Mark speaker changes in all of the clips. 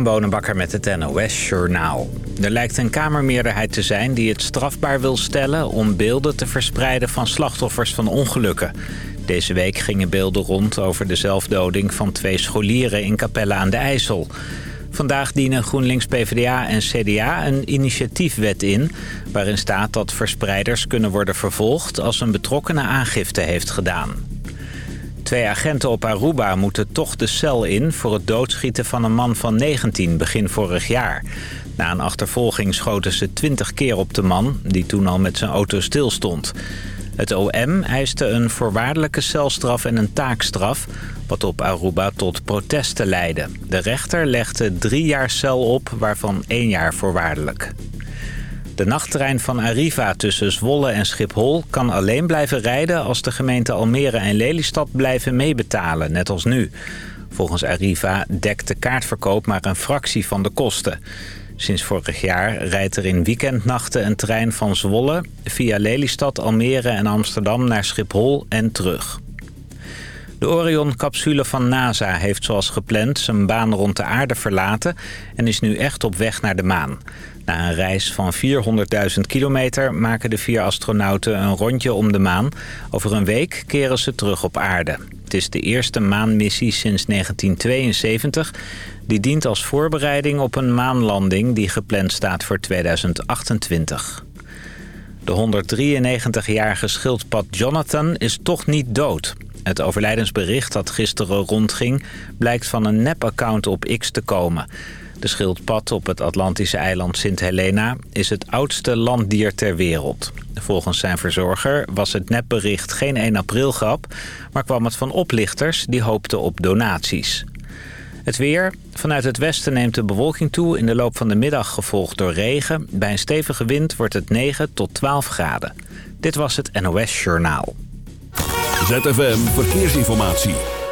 Speaker 1: Christian Bonenbakker met het NOS Journaal. Er lijkt een Kamermeerderheid te zijn die het strafbaar wil stellen... om beelden te verspreiden van slachtoffers van ongelukken. Deze week gingen beelden rond over de zelfdoding van twee scholieren in Capelle aan de IJssel. Vandaag dienen GroenLinks, PvdA en CDA een initiatiefwet in... waarin staat dat verspreiders kunnen worden vervolgd als een betrokkenen aangifte heeft gedaan. Twee agenten op Aruba moeten toch de cel in... voor het doodschieten van een man van 19 begin vorig jaar. Na een achtervolging schoten ze 20 keer op de man... die toen al met zijn auto stilstond. Het OM eiste een voorwaardelijke celstraf en een taakstraf... wat op Aruba tot protesten leidde. De rechter legde drie jaar cel op, waarvan één jaar voorwaardelijk. De nachttrein van Arriva tussen Zwolle en Schiphol kan alleen blijven rijden... als de gemeente Almere en Lelystad blijven meebetalen, net als nu. Volgens Arriva dekt de kaartverkoop maar een fractie van de kosten. Sinds vorig jaar rijdt er in weekendnachten een trein van Zwolle... via Lelystad, Almere en Amsterdam naar Schiphol en terug. De Orion-capsule van NASA heeft zoals gepland zijn baan rond de aarde verlaten... en is nu echt op weg naar de maan. Na een reis van 400.000 kilometer maken de vier astronauten een rondje om de maan. Over een week keren ze terug op aarde. Het is de eerste maanmissie sinds 1972. Die dient als voorbereiding op een maanlanding die gepland staat voor 2028. De 193-jarige schildpad Jonathan is toch niet dood. Het overlijdensbericht dat gisteren rondging blijkt van een nep-account op X te komen. De schildpad op het Atlantische eiland Sint Helena is het oudste landdier ter wereld. Volgens zijn verzorger was het nepbericht geen 1 april grap... maar kwam het van oplichters die hoopten op donaties. Het weer. Vanuit het westen neemt de bewolking toe in de loop van de middag gevolgd door regen. Bij een stevige wind wordt het 9 tot 12 graden. Dit was het NOS Journaal.
Speaker 2: ZFM Verkeersinformatie.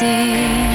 Speaker 3: see.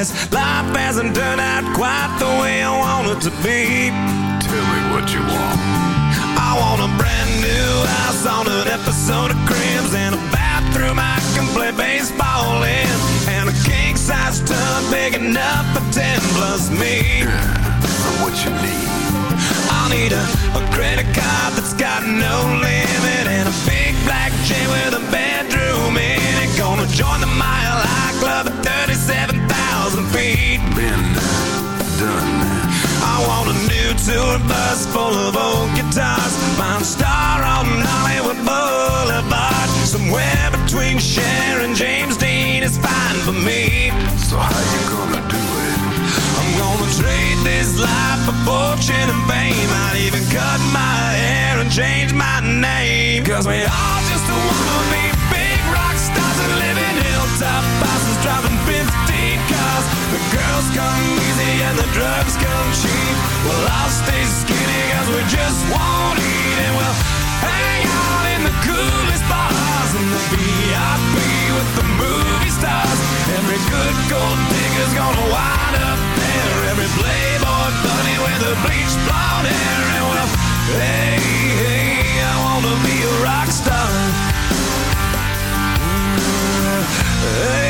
Speaker 3: This. Life
Speaker 4: hasn't turned out quite the way I want it to be.
Speaker 5: Tell me what you want.
Speaker 4: I want a brand new house on an episode of Cribs and a bathroom I can play baseball in, and a king size tub big enough for ten plus me.
Speaker 5: What you need?
Speaker 4: I'll need a, a credit card that's got no limit and a big black chain with a bedroom in it. Gonna join the Mile High Club at 37,000 feet.
Speaker 5: Been done.
Speaker 4: I want a new tour bus full of old guitars. Mine star on Hollywood Boulevard. Somewhere between Cher and James Dean is fine for me.
Speaker 5: So how you gonna do it?
Speaker 4: I'm gonna trade this life for fortune and fame. I'd even cut my hair and change my name. Cause we all just wanna be just won't eat and we'll hang out in the coolest bars in the VIP with the movie stars. Every good gold digger's gonna wind up there. Every playboy bunny with a bleached blonde hair. And well, hey, hey, I wanna be a rock star. Mm, hey,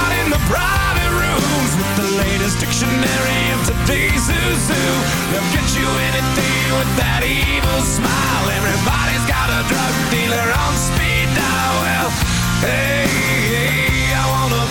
Speaker 4: the private rooms with the latest dictionary of today's who. They'll get you anything with that evil smile. Everybody's got a drug dealer on speed dial. Well, hey, hey, I wanna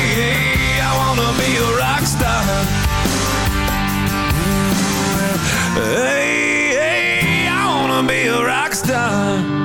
Speaker 4: hey, I wanna be a rock star. Hey, hey, I wanna be a rock star.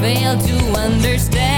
Speaker 3: Fail to understand.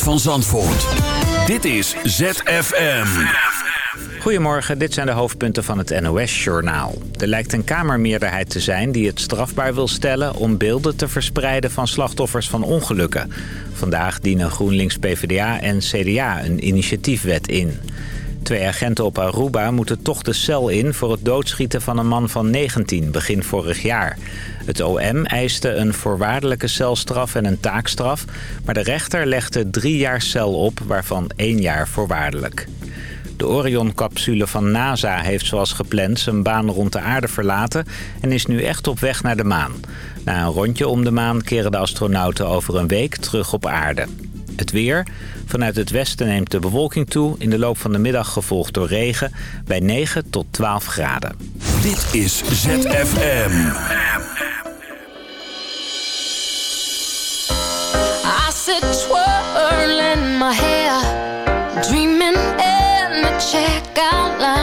Speaker 2: Van Zandvoort. Dit is ZFM.
Speaker 1: Goedemorgen, dit zijn de hoofdpunten van het NOS-journaal. Er lijkt een Kamermeerderheid te zijn die het strafbaar wil stellen... om beelden te verspreiden van slachtoffers van ongelukken. Vandaag dienen GroenLinks, PvdA en CDA een initiatiefwet in. Twee agenten op Aruba moeten toch de cel in... voor het doodschieten van een man van 19 begin vorig jaar. Het OM eiste een voorwaardelijke celstraf en een taakstraf... maar de rechter legde drie jaar cel op, waarvan één jaar voorwaardelijk. De Orion-capsule van NASA heeft zoals gepland zijn baan rond de aarde verlaten... en is nu echt op weg naar de maan. Na een rondje om de maan keren de astronauten over een week terug op aarde. Het weer. Vanuit het westen neemt de bewolking toe. In de loop van de middag gevolgd door regen bij 9 tot 12 graden.
Speaker 2: Dit is ZFM.
Speaker 3: I sit twirling my hair, dreaming in the checkout line.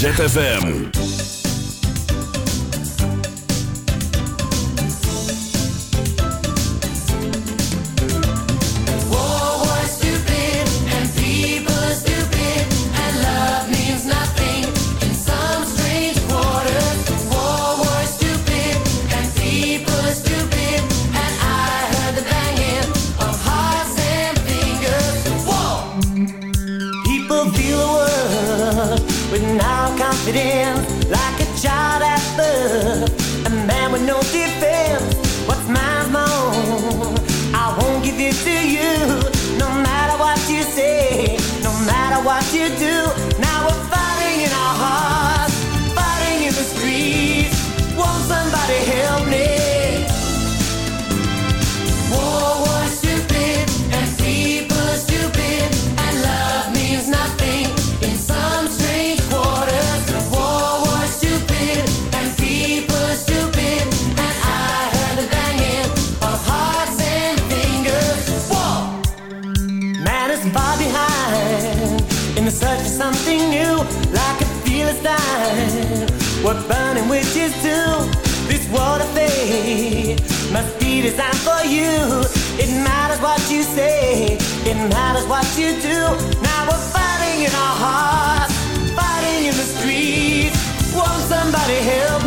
Speaker 2: ZFM.
Speaker 6: didn't what you do. Now we're fighting in our hearts, fighting in the streets. Won't somebody help?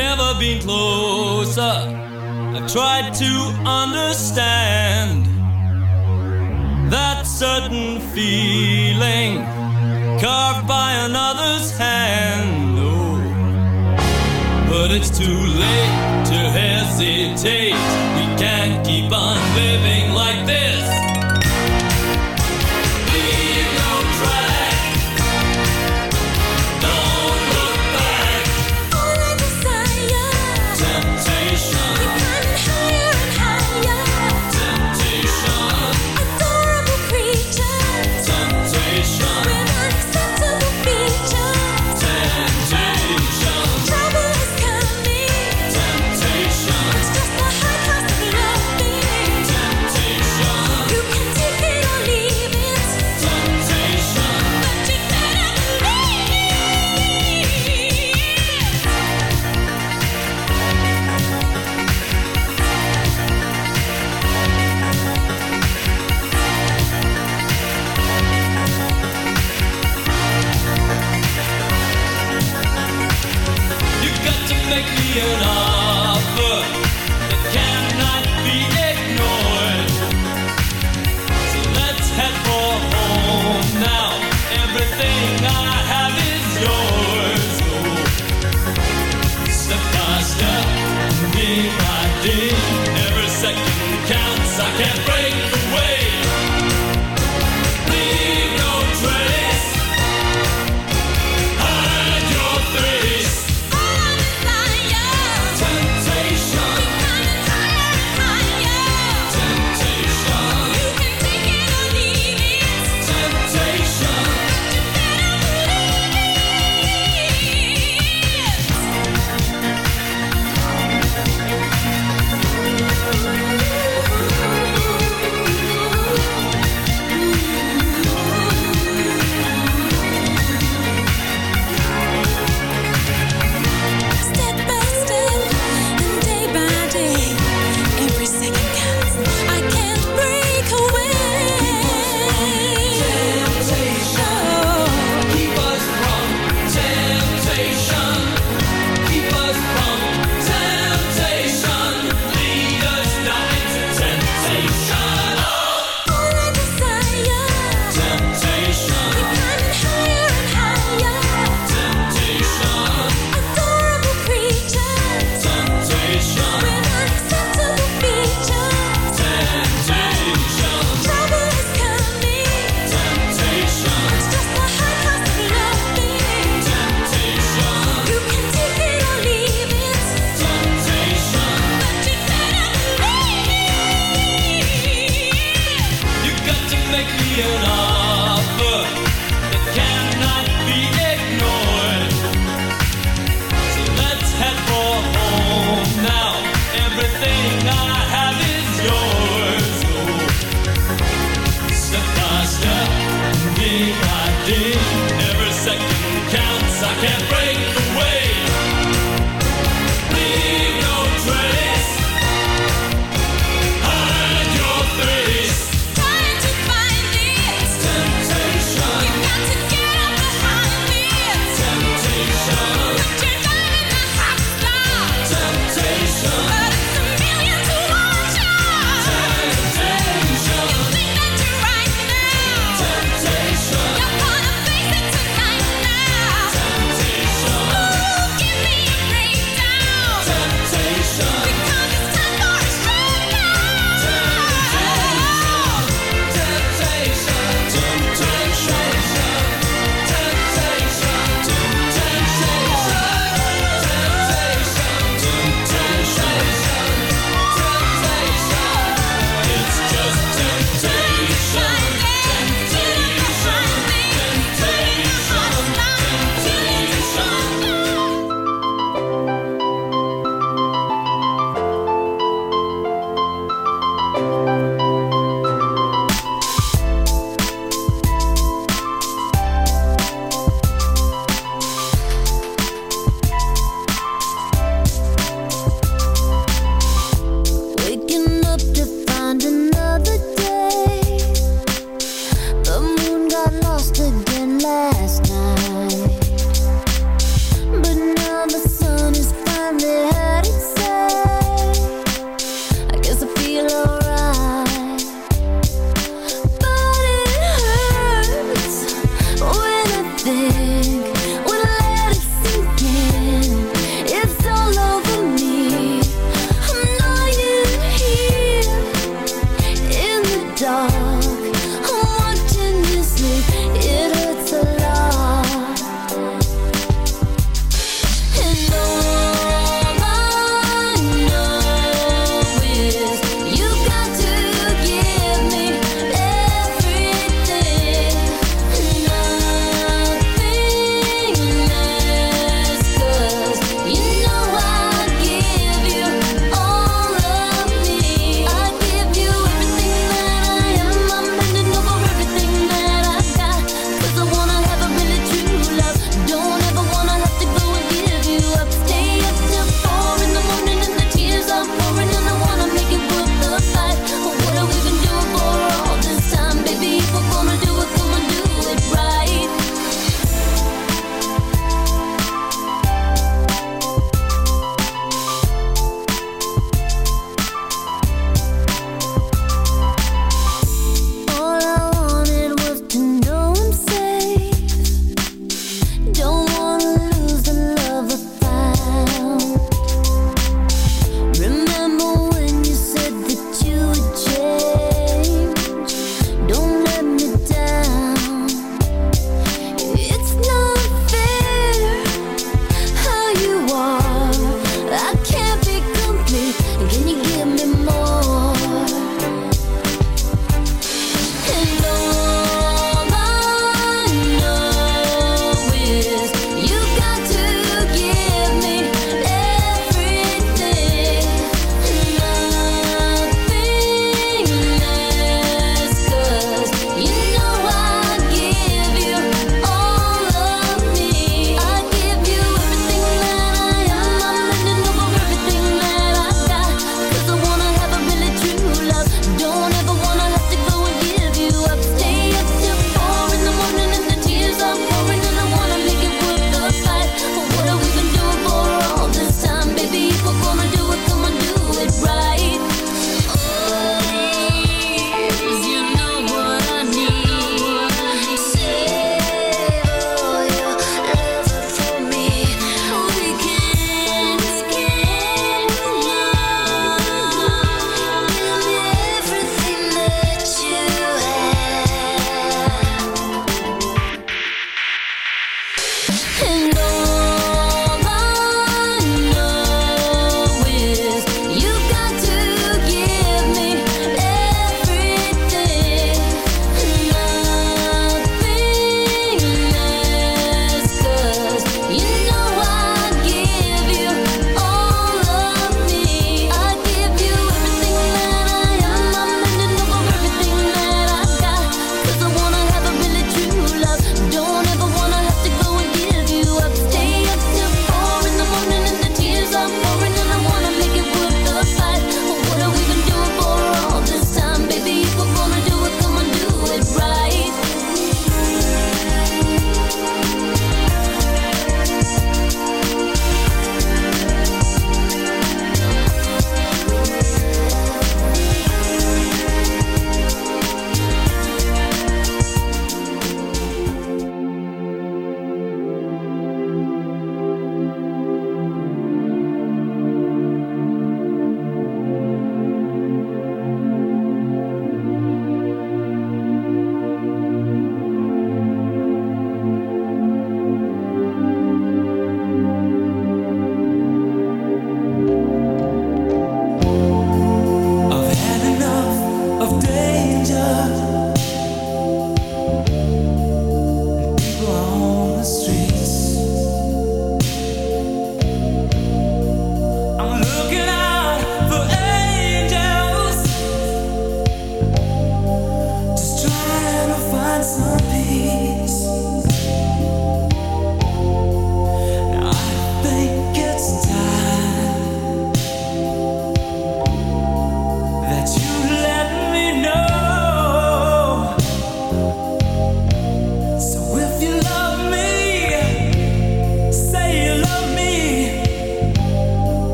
Speaker 6: never been closer. I've tried to understand that certain feeling carved by another's hand. Oh, but it's too late to hesitate. We can't keep on living like this.